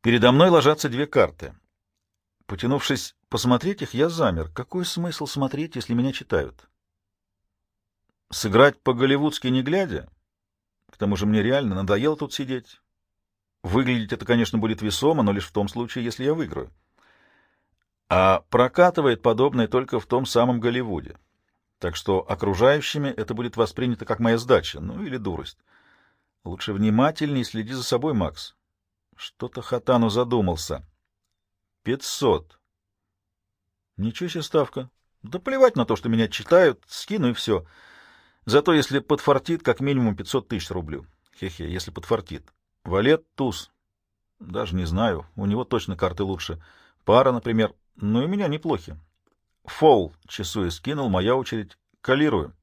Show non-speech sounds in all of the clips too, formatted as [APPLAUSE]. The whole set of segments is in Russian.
Передо мной ложатся две карты. Потянувшись посмотреть их, я замер. Какой смысл смотреть, если меня читают? Сыграть по-голливудски не глядя? К тому же мне реально надоело тут сидеть. Выглядеть это, конечно, будет весомо, но лишь в том случае, если я выиграю. А прокатывает подобное только в том самом Голливуде. Так что окружающими это будет воспринято как моя сдача, ну или дурость. Лучше внимательнее следи за собой, Макс. Что-то Хатану задумался. Пятьсот. Ничего себе ставка. Да плевать на то, что меня читают, скину и все. Зато если подфартит, как минимум пятьсот тысяч рублю. Хе-хе, если подфартит. Валет, туз. Даже не знаю, у него точно карты лучше. Пара, например. Ну и меня неплохи. Фол, часу скинул, моя очередь. Коллирую.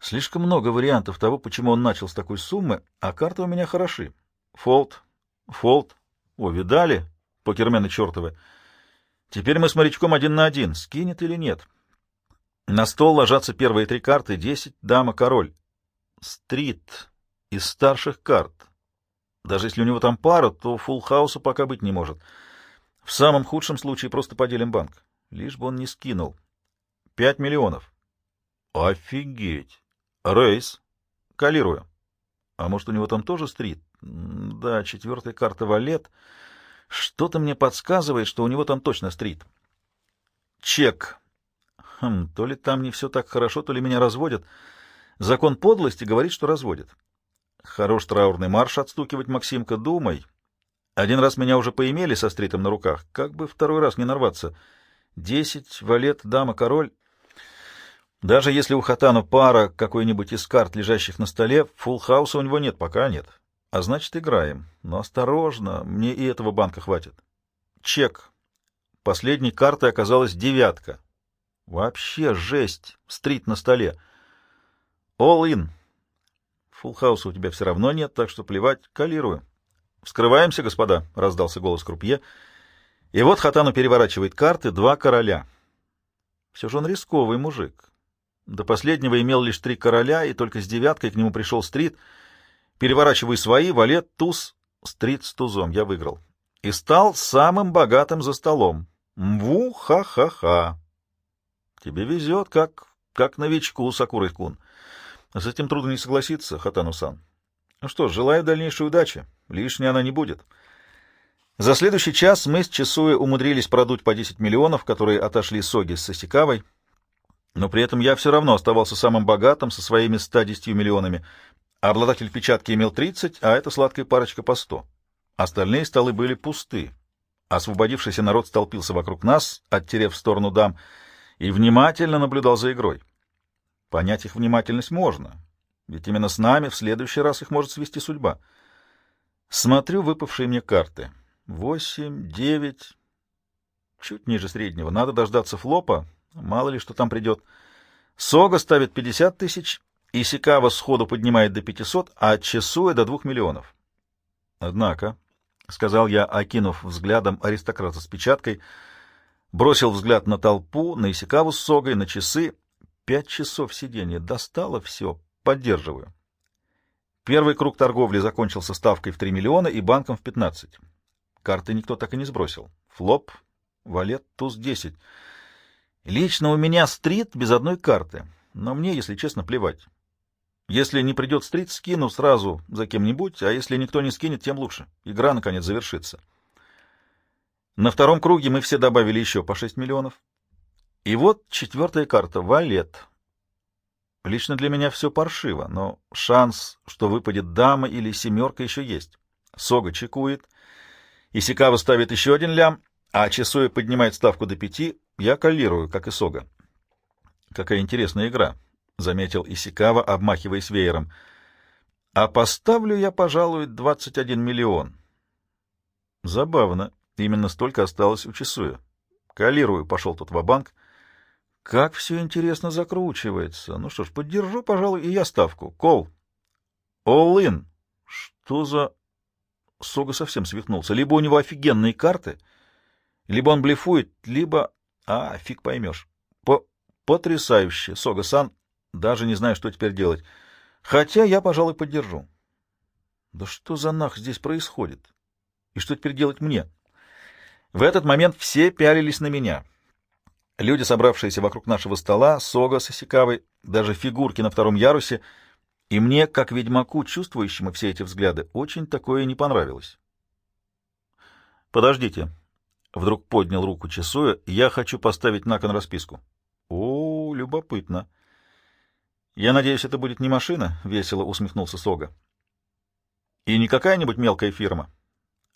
Слишком много вариантов того, почему он начал с такой суммы, а карты у меня хороши. Фолд, фолд. О, видали? Покермены чертовы. Теперь мы с морячком один на один. Скинет или нет? На стол ложатся первые три карты. Десять, дама, король. Стрит из старших карт. Даже если у него там пара, то фулл хауса пока быть не может. В самом худшем случае просто поделим банк. Лишь бы он не скинул. Пять миллионов. Офигеть. Рейс. Калирую. А может, у него там тоже стрит? Да, четвертая карта валет. Что-то мне подсказывает, что у него там точно стрит. Чек. Хм, то ли там не все так хорошо, то ли меня разводят. Закон подлости говорит, что разводят. Хорош траурный марш отстукивать, Максимка, думай. Один раз меня уже поимели со стритом на руках. Как бы второй раз не нарваться. Десять, валет, дама, король. Даже если у Хатана пара какой-нибудь из карт, лежащих на столе, фулл-хауса у него нет, пока нет. А значит, играем. Но осторожно, мне и этого банка хватит. Чек. Последней картой оказалась девятка. Вообще жесть. Стрит на столе. All in. Фулл-хауса у тебя все равно нет, так что плевать, коллирую. «Вскрываемся, господа!» — раздался голос крупье. И вот Хатан переворачивает карты два короля. Все же он рисковый мужик. До последнего имел лишь три короля, и только с девяткой к нему пришел стрит. Переворачивай свои, валет, туз, стрит с тузом. Я выиграл. И стал самым богатым за столом. Мву-ха-ха-ха. Тебе везет, как, как новичку, Сакурой-кун. С этим трудно не согласиться, Хатану-сан. Ну что ж, желаю дальнейшей удачи. Лишней она не будет. За следующий час мы с Чесуэ умудрились продуть по 10 миллионов, которые отошли Соги с Сосикавой. Но при этом я все равно оставался самым богатым со своими 110 миллионами. Обладатель печатки имел 30, а эта сладкая парочка по 100. Остальные столы были пусты. Освободившийся народ столпился вокруг нас, оттерев в сторону дам, и внимательно наблюдал за игрой. Понять их внимательность можно, ведь именно с нами в следующий раз их может свести судьба. Смотрю выпавшие мне карты. Восемь, девять, чуть ниже среднего. Надо дождаться флопа, Мало ли, что там придет. Сога ставит 50 тысяч, и Сикава сходу поднимает до 500, а Чесуя до 2 миллионов. Однако, — сказал я, окинув взглядом аристократа с печаткой, бросил взгляд на толпу, на Исикаву с Согой, на часы. Пять часов сидения. Достало все. Поддерживаю. Первый круг торговли закончился ставкой в 3 миллиона и банком в 15. Карты никто так и не сбросил. Флоп, валет, туз 10. Лично у меня стрит без одной карты, но мне, если честно, плевать. Если не придет стрит, скину сразу за кем-нибудь, а если никто не скинет, тем лучше. Игра, наконец, завершится. На втором круге мы все добавили еще по 6 миллионов. И вот четвертая карта — валет. Лично для меня все паршиво, но шанс, что выпадет дама или семерка, еще есть. Сога чекует, Исикава ставит еще один лям, а Чесуя поднимает ставку до пяти, я каллирую, как и Сога. Какая интересная игра, — заметил Исикава, обмахиваясь веером. А поставлю я, пожалуй, 21 миллион. Забавно. Именно столько осталось у Чесуя. Каллирую, пошел тут в банк Как все интересно закручивается. Ну что ж, поддержу, пожалуй, и я ставку. Кол. All-in. Что за... Сога совсем свихнулся. Либо у него офигенные карты, либо он блефует, либо... А, фиг поймешь. По Потрясающе, Сога-сан. Даже не знаю, что теперь делать. Хотя я, пожалуй, поддержу. Да что за нах здесь происходит? И что теперь делать мне? В этот момент все пялились на меня. Люди, собравшиеся вокруг нашего стола, Сога с Осикавой, даже фигурки на втором ярусе, и мне, как ведьмаку, чувствующему все эти взгляды, очень такое не понравилось. «Подождите», — вдруг поднял руку часуя, — «я хочу поставить на кон расписку». «О, любопытно». «Я надеюсь, это будет не машина?» — весело усмехнулся Сога. «И не какая-нибудь мелкая фирма?»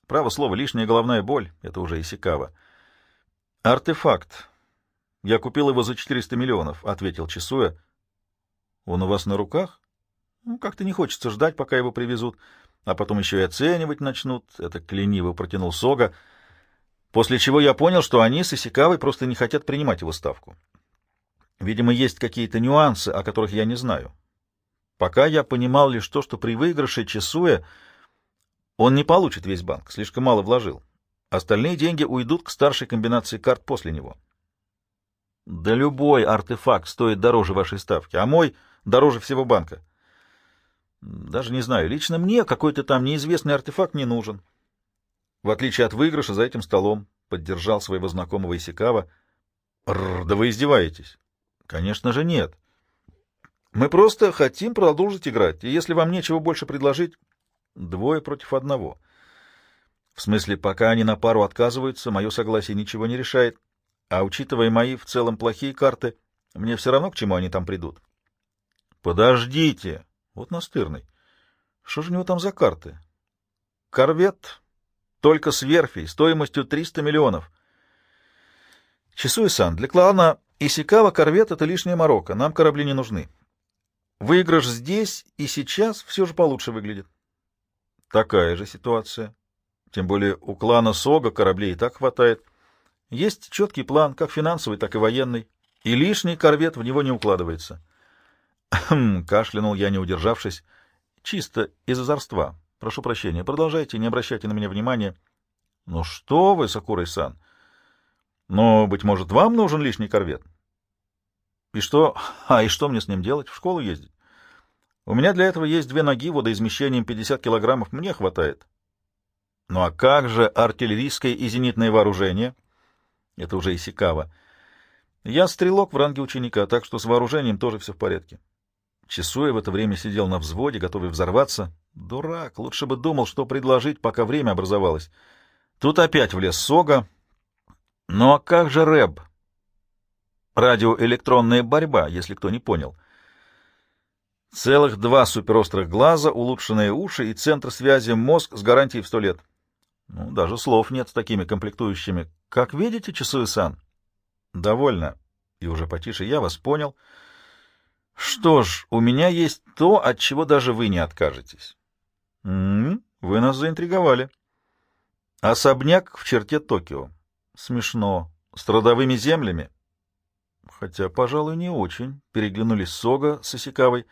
Право слово, лишняя головная боль — это уже Исикава. «Артефакт. Я купил его за 400 миллионов», — ответил Чесуя. «Он у вас на руках? Ну, как-то не хочется ждать, пока его привезут, а потом еще и оценивать начнут». Это клениво протянул Сога, после чего я понял, что они с Исикавой просто не хотят принимать его ставку. Видимо, есть какие-то нюансы, о которых я не знаю. Пока я понимал лишь то, что при выигрыше Чесуя — он не получит весь банк, слишком мало вложил. Остальные деньги уйдут к старшей комбинации карт после него. Да любой артефакт стоит дороже вашей ставки, а мой дороже всего банка. Даже не знаю, лично мне какой-то там неизвестный артефакт не нужен. В отличие от выигрыша за этим столом, поддержал своего знакомого Исикава. Да вы издеваетесь. Конечно же нет. Мы просто хотим продолжить играть, и если вам нечего больше предложить, Двое против одного. В смысле, пока они на пару отказываются, мое согласие ничего не решает. А учитывая мои в целом плохие карты, мне все равно, к чему они там придут. Подождите. Вот настырный. Что же у него там за карты? Корвет, только с верфей, стоимостью 300 миллионов. Часуй-сан, для клана Исикава корвет — это лишняя морока, нам корабли не нужны. Выигрыш здесь и сейчас все же получше выглядит. Такая же ситуация. Тем более у клана Сога кораблей и так хватает. Есть четкий план, как финансовый, так и военный, и лишний корвет в него не укладывается. Хм, кашлянул я, не удержавшись. Чисто из озорства. Прошу прощения. Продолжайте, не обращайте на меня внимания. Ну что вы, Сакурай-сан? Но, быть может, вам нужен лишний корвет? И что? [LAUGHS] А, и что мне с ним делать? В школу ездить? У меня для этого есть две ноги водоизмещением 50 килограммов, мне хватает. Ну а как же артиллерийское и зенитное вооружение? Это уже Исикава. Я стрелок в ранге ученика, так что с вооружением тоже все в порядке. Чесуя в это время сидел на взводе, готовый взорваться. Дурак, лучше бы думал, что предложить, пока время образовалось. Тут опять влез Сога. Ну а как же рэб? Радиоэлектронная борьба, если кто не понял. — Целых два суперострых глаза, улучшенные уши и центр связи мозг с гарантией в сто лет. Ну, даже слов нет с такими комплектующими. Как видите, Часуэ-сан? Довольно. И уже потише я вас понял. Что ж, у меня есть то, от чего даже вы не откажетесь. М -м, вы нас заинтриговали. Особняк в черте Токио. Смешно. С трудовыми землями. Хотя, пожалуй, не очень. Переглянулись Сога с Осикавой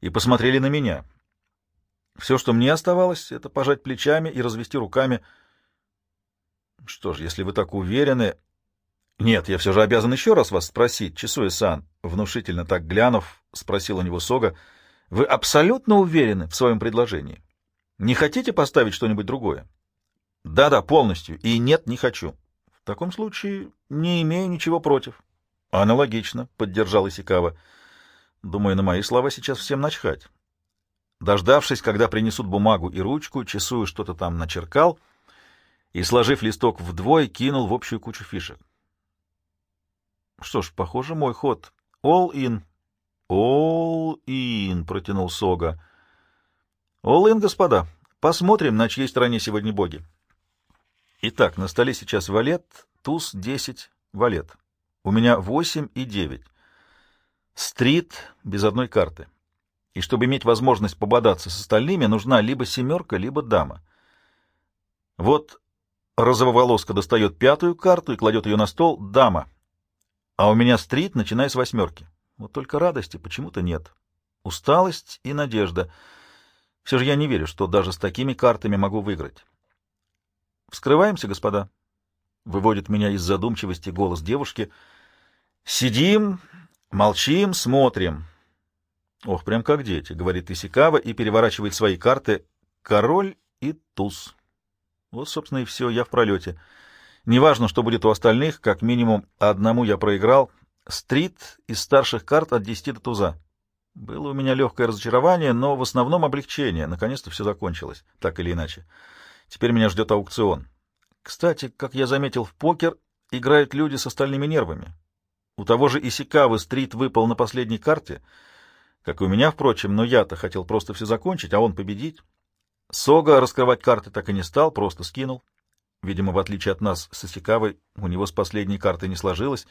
и посмотрели на меня. Все, что мне оставалось, это пожать плечами и развести руками. Что ж, если вы так уверены... Нет, я все же обязан еще раз вас спросить, Чесуэ-сан, внушительно так глянув, спросил у него Сога, вы абсолютно уверены в своем предложении? Не хотите поставить что-нибудь другое? Да-да, полностью. И нет, не хочу. В таком случае не имею ничего против. Аналогично, поддержал Исикава. Думаю, на мои слова сейчас всем начхать. Дождавшись, когда принесут бумагу и ручку, часую что-то там начеркал и, сложив листок вдвое, кинул в общую кучу фишек. Что ж, похоже, мой ход. All in. All in, протянул Сога. All in, господа. Посмотрим, на чьей стороне сегодня боги. Итак, на столе сейчас валет, туз, десять, валет. У меня восемь и девять. Стрит без одной карты. И чтобы иметь возможность пободаться с остальными, нужна либо семерка, либо дама. Вот розововолоска достает пятую карту и кладет ее на стол «дама». А у меня стрит, начиная с восьмерки. Вот только радости почему-то нет. Усталость и надежда. Все же я не верю, что даже с такими картами могу выиграть. «Вскрываемся, господа?» — выводит меня из задумчивости голос девушки. «Сидим, Молчим, смотрим. Ох, прям как дети, говорит Исикава и переворачивает свои карты король и туз. Вот, собственно, и все, я в пролете. Неважно, что будет у остальных, как минимум одному я проиграл. Стрит из старших карт от 10 до туза. Было у меня легкое разочарование, но в основном облегчение. Наконец-то все закончилось, так или иначе. Теперь меня ждет аукцион. Кстати, как я заметил, в покер играют люди с остальными нервами. У того же Исикавы стрит выпал на последней карте, как и у меня, впрочем, но я-то хотел просто все закончить, а он победить. Сога раскрывать карты так и не стал, просто скинул. Видимо, в отличие от нас с Исикавой, у него с последней карты не сложилось.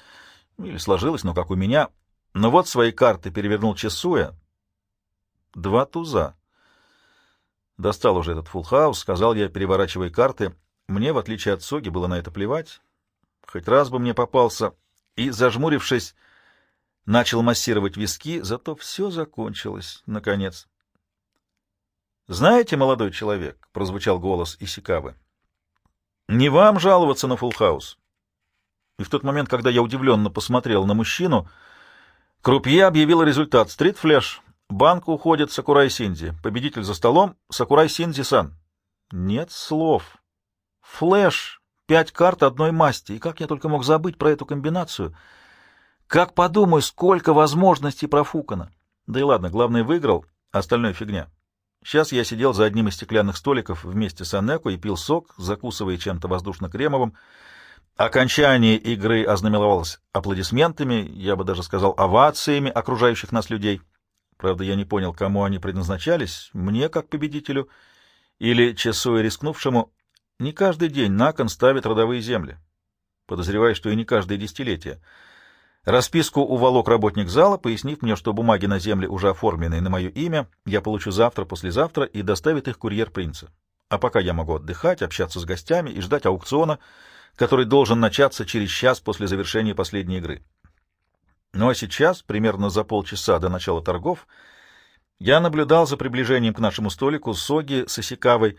Или сложилось, но как у меня. Но вот свои карты перевернул Чесуя. Два туза. Достал уже этот фулл-хаус, сказал я, переворачивая карты. Мне, в отличие от Соги, было на это плевать. Хоть раз бы мне попался. И, зажмурившись, начал массировать виски, зато все закончилось, наконец. «Знаете, молодой человек», — прозвучал голос Исикавы, — «не вам жаловаться на фулл-хаус». И в тот момент, когда я удивленно посмотрел на мужчину, крупье объявил результат. «Стрит-флеш. Банк уходит Сакурай Синзи. Победитель за столом — Сакурай Синзи-сан». Нет слов. Флэш. Пять карт одной масти. И как я только мог забыть про эту комбинацию? Как подумаю, сколько возможностей профукано. Да и ладно, главное, выиграл, остальное фигня. Сейчас я сидел за одним из стеклянных столиков вместе с Анеко и пил сок, закусывая чем-то воздушно-кремовым. Окончание игры ознаменовалось аплодисментами, я бы даже сказал овациями окружающих нас людей. Правда, я не понял, кому они предназначались, мне как победителю или часу рискнувшему. Не каждый день на кон ставят родовые земли. Подозреваю, что и не каждое десятилетие. Расписку уволок работник зала, пояснив мне, что бумаги на земле уже оформлены на мое имя, я получу завтра, послезавтра и доставит их курьер принца. А пока я могу отдыхать, общаться с гостями и ждать аукциона, который должен начаться через час после завершения последней игры. Ну а сейчас, примерно за полчаса до начала торгов, я наблюдал за приближением к нашему столику Соги с Осикавой,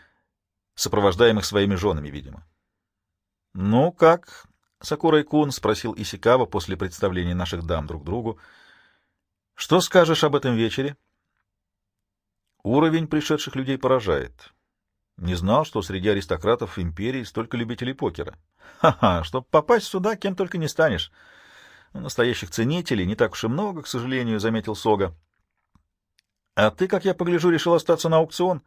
сопровождаемых своими женами, видимо. — Ну как, Сакурай Кун спросил Исикава после представления наших дам друг другу. Что скажешь об этом вечере? Уровень пришедших людей поражает. Не знал, что среди аристократов империи столько любителей покера. Ха-ха, чтобы попасть сюда, кем только не станешь. Настоящих ценителей не так уж и много, к сожалению, заметил Сога. А ты, как я погляжу, решил остаться на аукцион?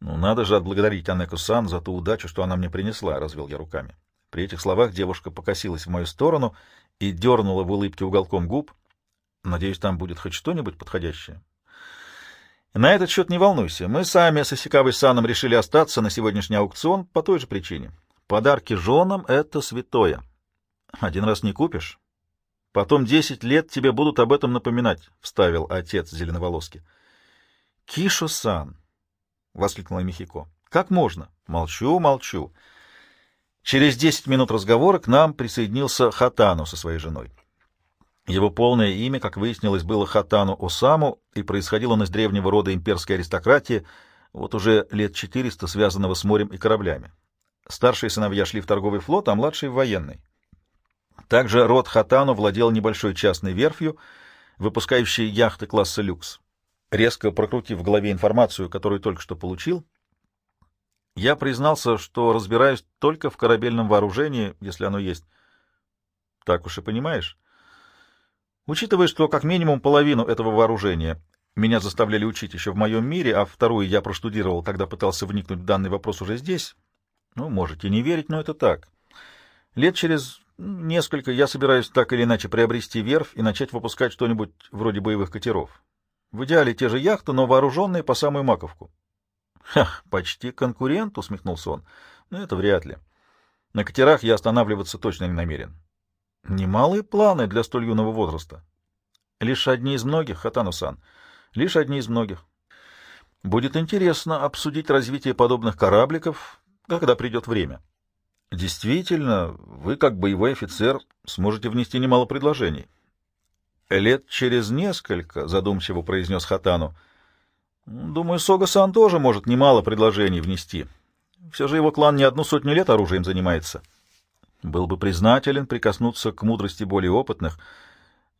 Ну, надо же отблагодарить Анеку-сан за ту удачу, что она мне принесла, развел я руками. При этих словах девушка покосилась в мою сторону и дернула в улыбке уголком губ. Надеюсь, там будет хоть что-нибудь подходящее. На этот счет не волнуйся. Мы сами с Осикавой Саном решили остаться на сегодняшний аукцион по той же причине. Подарки женам — это святое. Один раз не купишь. Потом десять лет тебе будут об этом напоминать, — вставил отец зеленоволоски. — Кишо-сан! — воскликнула Михико. — Как можно? — Молчу, молчу. — Через десять минут разговора к нам присоединился Хатану со своей женой. Его полное имя, как выяснилось, было Хатану Осаму, и происходил он из древнего рода имперской аристократии, вот уже лет четыреста связанного с морем и кораблями. Старшие сыновья шли в торговый флот, а младшие — в военный. Также род Хатану владел небольшой частной верфью, выпускающей яхты класса люкс. Резко прокрутив в голове информацию, которую только что получил, я признался, что разбираюсь только в корабельном вооружении, если оно есть. Так уж и понимаешь. Учитывая, что как минимум половину этого вооружения меня заставляли учить еще в моем мире, а вторую я проштудировал, когда пытался вникнуть в данный вопрос уже здесь, ну, можете не верить, но это так. Лет через несколько я собираюсь так или иначе приобрести верфь и начать выпускать что-нибудь вроде боевых катеров. В идеале те же яхты, но вооруженные по самую маковку. Ха, почти конкурент, усмехнулся он. Но это вряд ли. На катерах я останавливаться точно не намерен. Немалые планы для столь юного возраста. Лишь одни из многих, Хатану-сан. Лишь одни из многих. Будет интересно обсудить развитие подобных корабликов, когда придет время. Действительно, вы, как боевой офицер, сможете внести немало предложений. Лет через несколько, задумчиво произнес Хатану, — Думаю, Сога-сан тоже может немало предложений внести. Все же его клан не одну сотню лет оружием занимается. Был бы признателен прикоснуться к мудрости более опытных.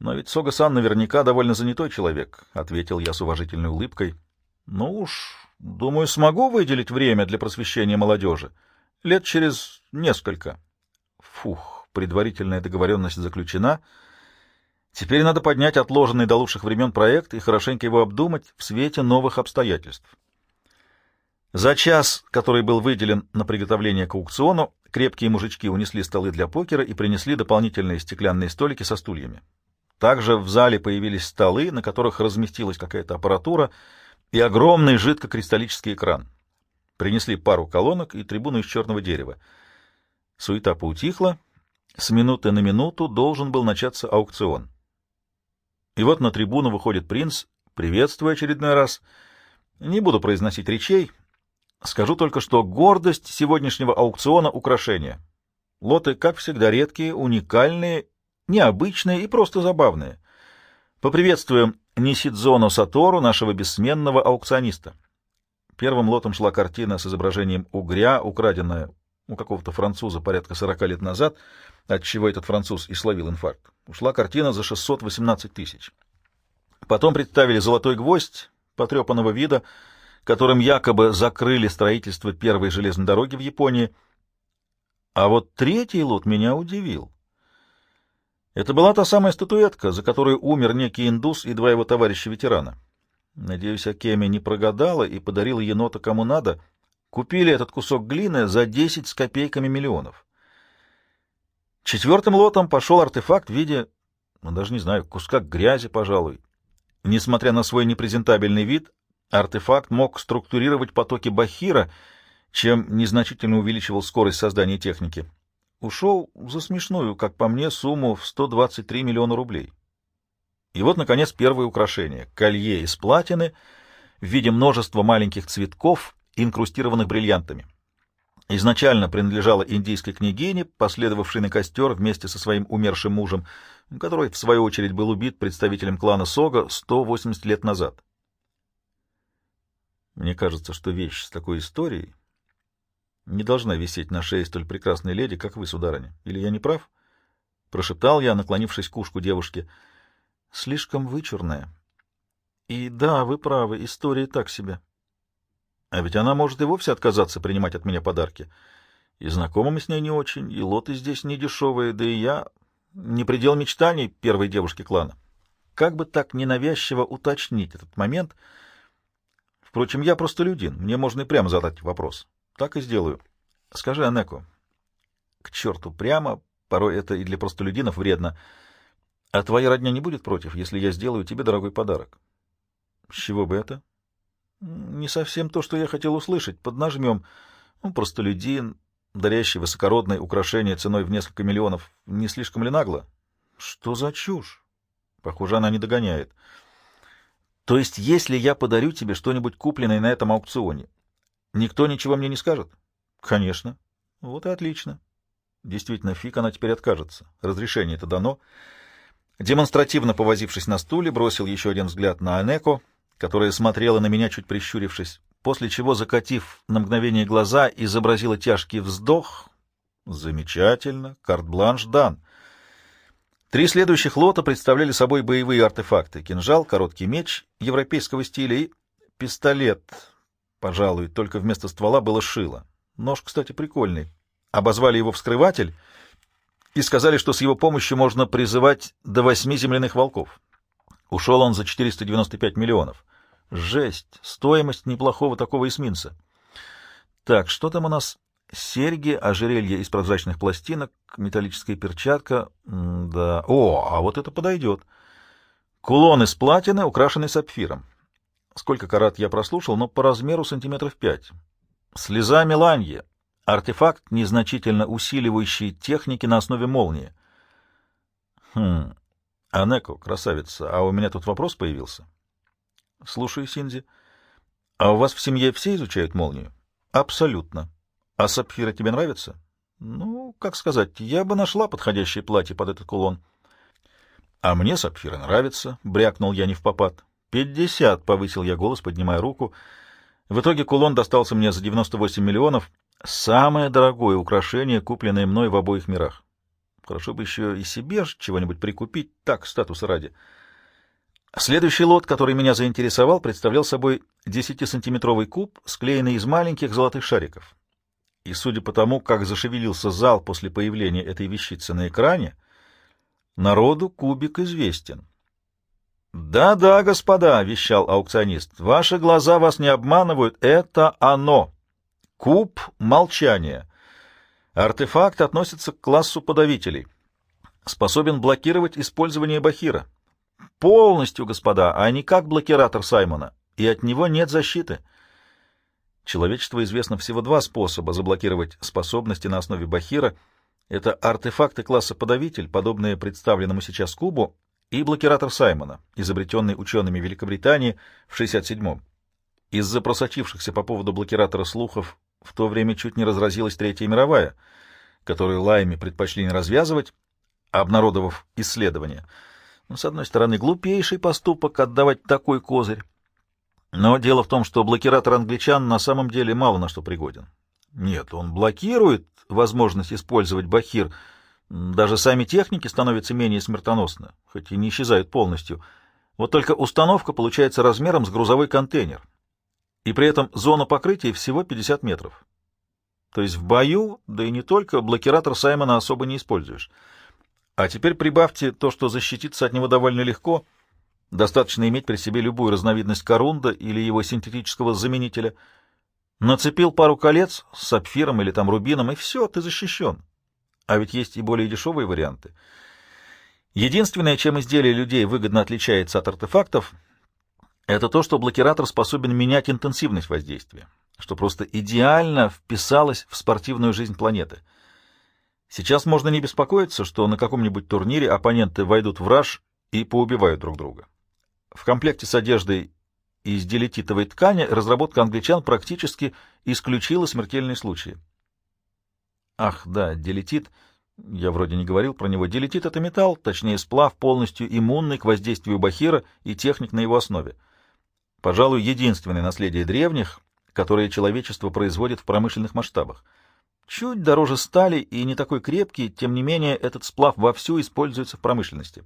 Но ведь Сога-сан наверняка довольно занятой человек, — ответил я с уважительной улыбкой. Ну уж, думаю, смогу выделить время для просвещения молодежи. Лет через несколько. Фух, предварительная договоренность заключена. Теперь надо поднять отложенный до лучших времен проект и хорошенько его обдумать в свете новых обстоятельств. За час, который был выделен на приготовление к аукциону, крепкие мужички унесли столы для покера и принесли дополнительные стеклянные столики со стульями. Также в зале появились столы, на которых разместилась какая-то аппаратура и огромный жидкокристаллический экран. Принесли пару колонок и трибуну из черного дерева. Суета поутихла. С минуты на минуту должен был начаться аукцион. И вот на трибуну выходит принц, приветствуя очередной раз. Не буду произносить речей, Скажу только, что гордость сегодняшнего аукциона — украшения. Лоты, как всегда, редкие, уникальные, необычные и просто забавные. Поприветствуем Нисидзону Сатору, нашего бессменного аукциониста. Первым лотом шла картина с изображением угря, украденная у какого-то француза порядка 40 лет назад, отчего этот француз и словил инфаркт. Ушла картина за 618 тысяч. Потом представили «Золотой гвоздь» потрепанного вида — которым якобы закрыли строительство первой железной дороги в Японии. А вот третий лот меня удивил. Это была та самая статуэтка, за которую умер некий индус и два его товарища-ветерана. Надеюсь, Акеми не прогадала и подарила енота кому надо. Купили этот кусок глины за 10 с копейками миллионов. Четвертым лотом пошел артефакт в виде, ну, даже не знаю, куска грязи, пожалуй. Несмотря на свой непрезентабельный вид, Артефакт мог структурировать потоки Бахира, чем незначительно увеличивал скорость создания техники. Ушел за смешную, как по мне, сумму в 123 миллиона рублей. И вот, наконец, первое украшение — колье из платины в виде множества маленьких цветков, инкрустированных бриллиантами. Изначально принадлежала индийской княгине, последовавшей на костер вместе со своим умершим мужем, который, в свою очередь, был убит представителем клана Сога 180 лет назад. Мне кажется, что вещь с такой историей не должна висеть на шее столь прекрасной леди, как вы, сударыня. Или я не прав? Прошептал я, наклонившись к ушку девушки. Слишком вычурная. И да, вы правы, история так себе. А ведь она может и вовсе отказаться принимать от меня подарки. И знакомы с ней не очень, и лоты здесь не дешевые, да и я не предел мечтаний первой девушки клана. Как бы так ненавязчиво уточнить этот момент — Впрочем, я просто людин, мне можно и прямо задать вопрос. Так и сделаю. Скажи, Анеко, к черту прямо, порой это и для простолюдинов вредно, а твоя родня не будет против, если я сделаю тебе дорогой подарок? С чего бы это? Не совсем то, что я хотел услышать. Поднажмем. Ну, простолюдин, дарящий высокородное украшение ценой в несколько миллионов. Не слишком ли нагло? Что за чушь? Похоже, она не догоняет. — то есть, если я подарю тебе что-нибудь купленное на этом аукционе, никто ничего мне не скажет? Конечно. Вот и отлично. Действительно, фиг она теперь откажется. Разрешение это дано. Демонстративно повозившись на стуле, бросил еще один взгляд на Анеко, которая смотрела на меня, чуть прищурившись, после чего, закатив на мгновение глаза, изобразила тяжкий вздох. Замечательно. Карт-бланш дан. Три следующих лота представляли собой боевые артефакты — кинжал, короткий меч европейского стиля и пистолет, пожалуй, только вместо ствола было шило. Нож, кстати, прикольный. Обозвали его «вскрыватель» и сказали, что с его помощью можно призывать до восьми земляных волков. Ушел он за 495 миллионов. Жесть! Стоимость неплохого такого эсминца. Так, что там у нас? серьги, ожерелье из прозрачных пластинок, металлическая перчатка. Да, о, а вот это подойдет. Кулон из платины, украшенный сапфиром. Сколько карат я прослушал, но по размеру сантиметров пять. Слеза меланье. Артефакт, незначительно усиливающий техники на основе молнии. Хм, Анеко, красавица, а у меня тут вопрос появился. Слушаю, Синзи. А у вас в семье все изучают молнию? Абсолютно. А сапфиры тебе нравятся? Ну, как сказать, я бы нашла подходящее платье под этот кулон. А мне сапфиры нравятся, брякнул я не в попад. Пятьдесят, повысил я голос, поднимая руку. В итоге кулон достался мне за 98 миллионов. Самое дорогое украшение, купленное мной в обоих мирах. Хорошо бы еще и себе чего-нибудь прикупить, так, статуса ради. Следующий лот, который меня заинтересовал, представлял собой 10-сантиметровый куб, склеенный из маленьких золотых шариков. и судя по тому, как зашевелился зал после появления этой вещицы на экране, народу кубик известен. «Да-да, господа», — вещал аукционист, — «ваши глаза вас не обманывают, это оно. Куб молчания. Артефакт относится к классу подавителей. Способен блокировать использование бахира. Полностью, господа, а не как блокиратор Саймона, и от него нет защиты». Человечеству известно всего два способа заблокировать способности на основе Бахира. Это артефакты класса подавитель, подобные представленному сейчас кубу, и блокиратор Саймона, изобретенный учеными Великобритании в 67-м. Из-за просочившихся по поводу блокиратора слухов в то время чуть не разразилась Третья мировая, которую Лайми предпочли не развязывать, обнародовав исследования. Ну, с одной стороны, глупейший поступок отдавать такой козырь, но дело в том, что блокиратор англичан на самом деле мало на что пригоден. Нет, он блокирует возможность использовать бахир. Даже сами техники становятся менее смертоносны, хоть и не исчезают полностью. Вот только установка получается размером с грузовой контейнер. И при этом зона покрытия всего 50 метров. То есть в бою, да и не только, блокиратор Саймона особо не используешь. А теперь прибавьте то, что защититься от него довольно легко — Достаточно иметь при себе любую разновидность корунда или его синтетического заменителя. Нацепил пару колец с сапфиром или там рубином, и все, ты защищен. А ведь есть и более дешевые варианты. Единственное, чем изделие людей выгодно отличается от артефактов, это то, что блокиратор способен менять интенсивность воздействия, что просто идеально вписалось в спортивную жизнь планеты. Сейчас можно не беспокоиться, что на каком-нибудь турнире оппоненты войдут в раж и поубивают друг друга. В комплекте с одеждой из делетитовой ткани разработка англичан практически исключила смертельные случаи. Ах, да, делетит, я вроде не говорил про него. Делетит — это металл, точнее сплав, полностью иммунный к воздействию бахира и техник на его основе. Пожалуй, единственное наследие древних, которое человечество производит в промышленных масштабах. Чуть дороже стали и не такой крепкий, тем не менее этот сплав вовсю используется в промышленности.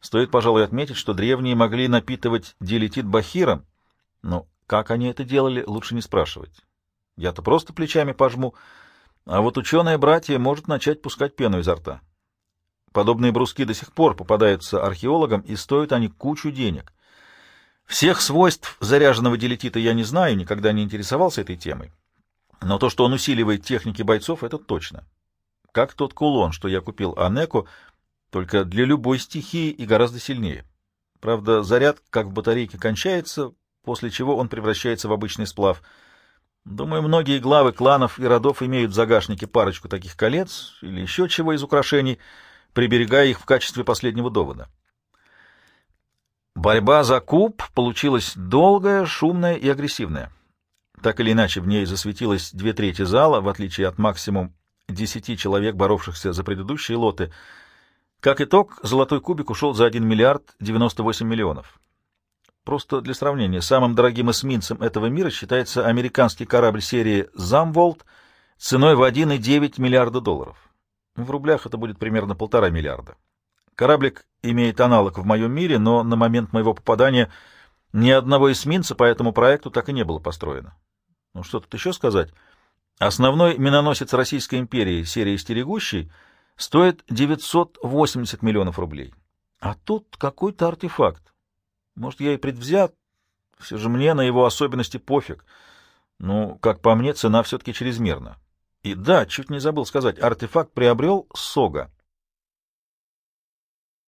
Стоит, пожалуй, отметить, что древние могли напитывать диалетит бахиром, но как они это делали, лучше не спрашивать. Я-то просто плечами пожму, а вот ученые-братья может начать пускать пену изо рта. Подобные бруски до сих пор попадаются археологам, и стоят они кучу денег. Всех свойств заряженного дилетита я не знаю, никогда не интересовался этой темой. Но то, что он усиливает техники бойцов, это точно. Как тот кулон, что я купил Анеку, только для любой стихии и гораздо сильнее. Правда, заряд, как в батарейке, кончается, после чего он превращается в обычный сплав. Думаю, многие главы кланов и родов имеют в загашнике парочку таких колец или еще чего из украшений, приберегая их в качестве последнего довода. Борьба за куб получилась долгая, шумная и агрессивная. Так или иначе, в ней засветилось две трети зала, в отличие от максимум десяти человек, боровшихся за предыдущие лоты — как итог, золотой кубик ушел за 1 миллиард 98 миллионов. Просто для сравнения, самым дорогим эсминцем этого мира считается американский корабль серии «Замволт» ценой в 1,9 миллиарда долларов. В рублях это будет примерно полтора миллиарда. Кораблик имеет аналог в моем мире, но на момент моего попадания ни одного эсминца по этому проекту так и не было построено. Ну что тут еще сказать? Основной миноносец Российской империи серии «Стерегущий» — стоит 980 миллионов рублей. А тут какой-то артефакт. Может, я и предвзят, все же мне на его особенности пофиг. Ну, как по мне, цена все-таки чрезмерна. И да, чуть не забыл сказать, артефакт приобрел Сога.